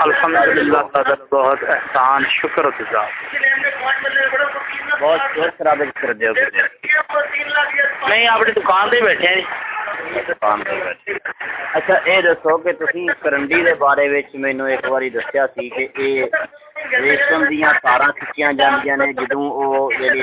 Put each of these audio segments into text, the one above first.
الحمدللہ تعالی بہت احسان شکر گزار بہت بہت خراب کر دیا نہیں اپنی دکان سے بیٹھے ہیں۔ اچھا یہ دسو کہ تھی کرنڈی دے بارے وچ مینوں ایک واری دسیا سی کہ اے ریشم دیاں تاراں کھچیاں جاندیاں نے جدوں او جڑی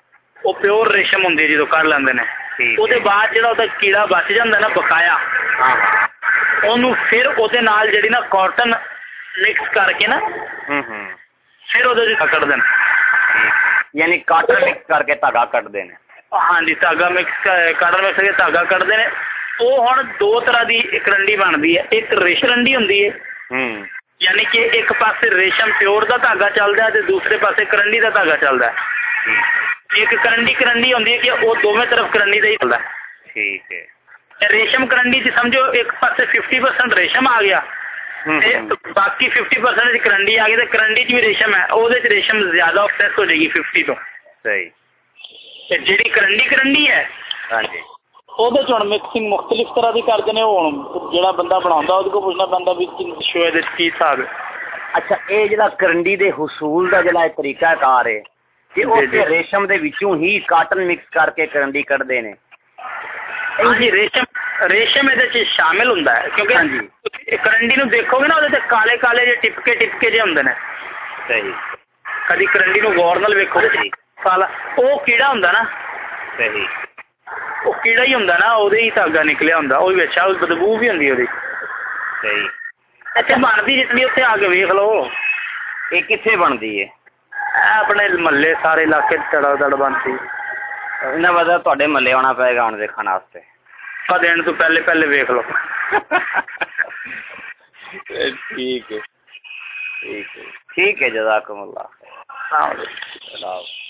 ਉਹ ਪਿਓਰ ਰੇਸ਼ਮ ਹੁੰਦੀ ਹੈ ਜਦੋਂ ਕੱਢ ਲੈਂਦੇ ਨੇ। ਠੀਕ ਉਹਦੇ ਬਾਅਦ ਜਿਹੜਾ ਉਹਦਾ ਕੀੜਾ ਬਚ ਜਾਂਦਾ ਨਾ ਬਕਾਇਆ ਹਾਂ। ਉਹਨੂੰ ਫਿਰ ਉਹਦੇ ਨਾਲ ਜਿਹੜੀ ਨਾ ਕਾਟਨ ਮਿਕਸ ਕਰਕੇ ਨਾ ਹੂੰ ਹੂੰ। ਫਿਰ ਉਹਦੇ ਚ ਕੱਢਦੇ ਨੇ। ਯਾਨੀ ਕਾਟਨ ਮਿਕਸ ਕਰਕੇ ਧਾਗਾ ਕੱਢਦੇ ਨੇ। ਹਾਂਜੀ ਧਾਗਾ ਮਿਕਸ ਕਾਟਨ ਮਿਕਸ ਕਰਕੇ ਧਾਗਾ ਕੱਢਦੇ ਨੇ। ਉਹ ਹੁਣ ਦੋ ਤਰ੍ਹਾਂ ਦੀ ਕਰੰਡੀ ਬਣਦੀ ਹੈ ਇੱਕ ਰੇਸ਼ਮ ਰੰਡੀ ਹੁੰਦੀ ਹੈ। ਹੂੰ। ਯਾਨੀ ਕਿ ਇੱਕ ਪਾਸੇ ਰੇਸ਼ਮ ਪਿਓਰ ਦਾ ਧਾਗਾ ਚੱਲਦਾ ਤੇ ਦੂਸਰੇ ਪਾਸੇ ਕਰੰਡੀ ਦਾ ਧਾਗਾ ਚੱਲਦਾ ਹੈ। ਇੱਕ ਕਰੰਡੀ ਕਰੰਡੀ ਹੁੰਦੀ ਹੈ ਕਿ ਉਹ ਦੋਵੇਂ ਤਰਫ ਕਰੰਡੀ ਦਾ ਹੀ ਚੱਲਦਾ ਹੈ। ਠੀਕ ਹੈ। ਤੇ ਰੇਸ਼ਮ ਕਰੰਡੀ ਚ ਸਮਝੋ ਇੱਕ ਪਾਸੇ 50% ਰੇਸ਼ਮ ਆ ਗਿਆ ਤੇ ਬਾਕੀ 50% ਦੀ ਕਰੰਡੀ ਆ ਗਈ ਤੇ ਕਰੰਡੀ ਚ ਵੀ ਰੇਸ਼ਮ ਹੈ। ਉਹਦੇ ਚ ਰੇਸ਼ਮ ਜ਼ਿਆਦਾ ਆਫਸੈਸ ਹੋ ਜਾਏਗੀ 50 ਤੋਂ। ਸਹੀ। ਤੇ ਜਿਹੜੀ ਕਰੰਡੀ ਕਰੰਡੀ ਹੈ ਹਾਂਜੀ। ਉਹਦੇ ਚ ਹੁਣ ਮਿਕਸਿੰਗ ਮੁxtਲਿਫ ਤਰ੍ਹਾਂ ਦੀ ਕਰਦੇ ਨੇ ਉਹ ਹੁਣ ਜਿਹੜਾ ਬੰਦਾ ਬਣਾਉਂਦਾ ਉਹਦੇ ਕੋਲ ਪੁੱਛਣਾ ਪੈਂਦਾ ਵੀ ਸ਼ੋਏ ਦੇ ਕੀ ਹਿਸਾਬ ਹੈ। ਅੱਛਾ ਇਹ ਜਿਹੜਾ ਕਰੰਡੀ ਦੇ ਹਸੂਲ ਦਾ ਜਿਹੜਾ ਇਹ ਤਰੀਕਾ ਕਾਰ ਹੈ ਕਿ ਜੀ, ਉਹ ਜੀ। ਰੇਸ਼ਮ ਦੇ ਵਿੱਚੋਂ ਹੀ ਕਾਟਨ ਮਿਕਸ ਕਰਕੇ ਕਰੰਡੀ ਕੱਢਦੇ ਨੇ। ਹਾਂਜੀ ਰੇਸ਼ਮ ਰੇਸ਼ਮ ਇਹਦੇ ਚ ਸ਼ਾਮਿਲ ਹੁੰਦਾ ਹੈ ਕਿਉਂਕਿ ਹਾਂਜੀ। ਕਰੰਡੀ ਨੂੰ ਦੇਖੋਗੇ ਨਾ ਉਹਦੇ ਤੇ ਕਾਲੇ ਕਾਲੇ ਜਿਹੇ ਟਿਪਕੇ ਟਿਪਕੇ ਜਿਹੇ ਹੁੰਦੇ ਨੇ। ਸਹੀ। ਕਦੀ ਕਰੰਡੀ ਨੂੰ ਗੌਰ ਨਾਲ ਵੇਖੋਗੇ ਹਾਂਜੀ। ਕਾਲਾ ਉਹ ਕੀੜਾ ਹੁੰਦਾ ਨਾ। ਸਹੀ। ਉਹ ਕੀੜਾ ਹੀ ਹੁੰਦਾ ਨਾ ਉਹਦੇ ਹੀ ਧਾਗਾ ਨਿਕਲਿਆ ਹੁੰਦਾ ਉਹ ਵਿੱਚ ਆ ਬਦਬੂ ਵੀ ਹੁੰਦੀ ਉਹਦੀ। ਸਹੀ। ਇੱਥੇ ਬਣਦੀ ਜਿਤਨੀ ਉੱਥੇ ਆ ਕੇ ਵੇਖ ਲਓ। ਇਹ ਕਿੱਥੇ ਬਣਦੀ اپنے محلے سارے علاقے تڑا تڑ بند انہیں پتا تھوڑے محلے آنا پائے گا ہوں دیکھنے واسطے دن تو پہلے پہلے ویک لو ٹھیک ہے ٹھیک ہے ٹھیک ہے جزاکم اللہ السلام علیکم